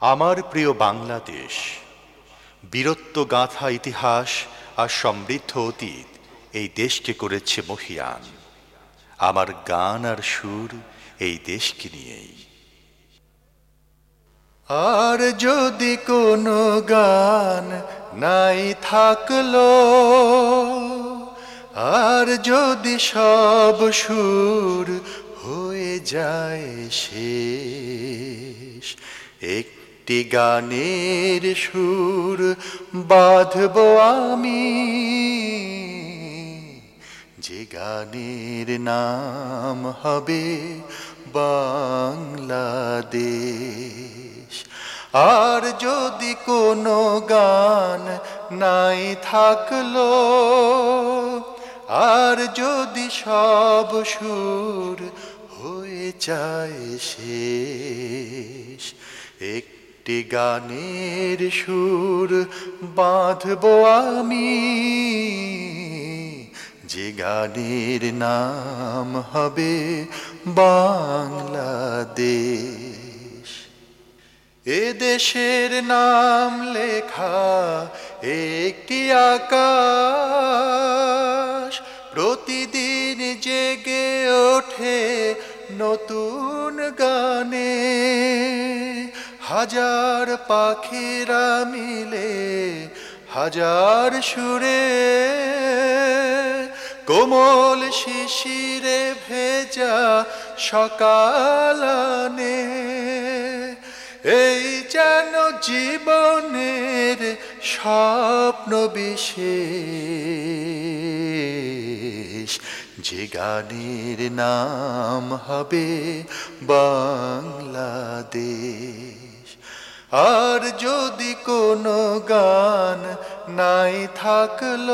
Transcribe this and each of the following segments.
আমার প্রিয় বাংলাদেশ, বীরত্ব গাথা ইতিহাস আর সমৃদ্ধ অতীত এই দেশকে করেছে মহিয়ান। আমার গান আর সুর এই দেশকে নিয়েই। আর যদি কোনো গান নাই থাকল, আর যদি সব সুর হয়ে যায় শেষ একটি গানের সুর বাঁধব আমি। যে গানের নাম হবে বাংলাদেশ। আর যদি কোনো গান নাই থাকল, আর যদি সব সুর হয়ে যায় শেষ একটি গানের সুর বাঁধব আমি। যে গানের নাম হবে বাংলাদেশ। এ দেশের নাম লেখা একটি আকাশ। প্রতিদিন জেগে ওঠে নতুন গানে। হাজার পাখিরা মিলে হাজার সুরে কোমল শিশিরে ভেজা সকালানে। এই যেন জীবনের স্বপ্ন বিশেষ। যে গানের নাম হবে বাংলাদেশ। আর যদি কোনো গান নাই থাকল,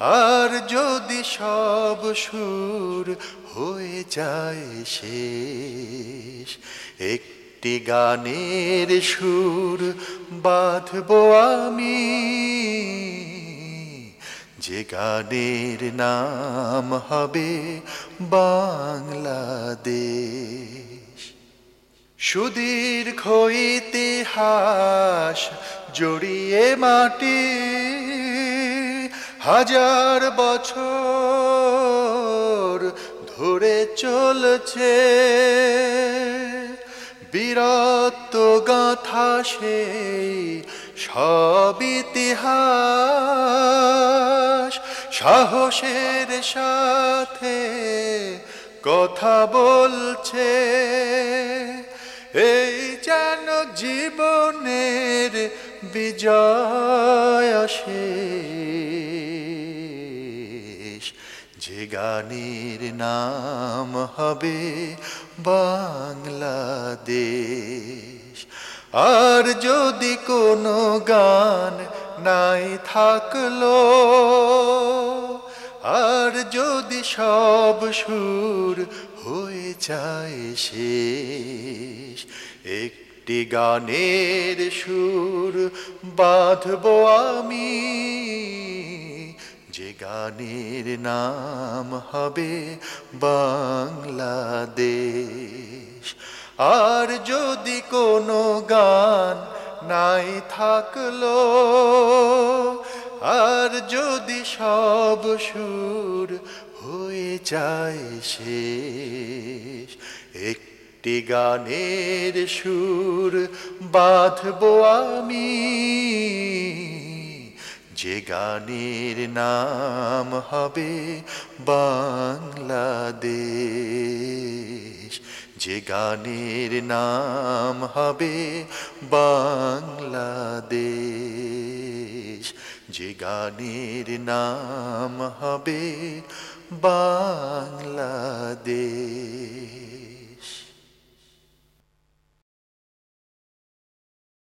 আর যদি সব সুর হয়ে যায় শেষ, একটি গানের সুর বাঁধব আমি। যে গানের নাম হবে বাংলাদেশ। সুদীর্ঘ ইতিহাস জড়িয়ে মাটি, হাজার বছর ধরে চলছে। বীরত্ব গাথা সেই সব ইতিহাস সাহসের সাথে কথা বলছে। এই যেন জীবনের বিজয় শেষ যে গানের নাম হবে বাংলাদেশ। আর যদি কোনো গান নাই থাকল, আর যদি সব সুর হয়ে যায় শেষ, একটি গানের সুর বাঁধব আমি। যে গানের নাম হবে বাংলাদেশ। আর যদি কোনো গান নাই থাকল, আর যদি সব সুর হয়ে যায় শেষ, একটি গানের সুর বাঁধব আমি। যে গানের নাম হবে বাংলাদেশ। যে গানের নাম হবে বাংলাদেশ। যে গানের নাম হবে বাংলাদেশ।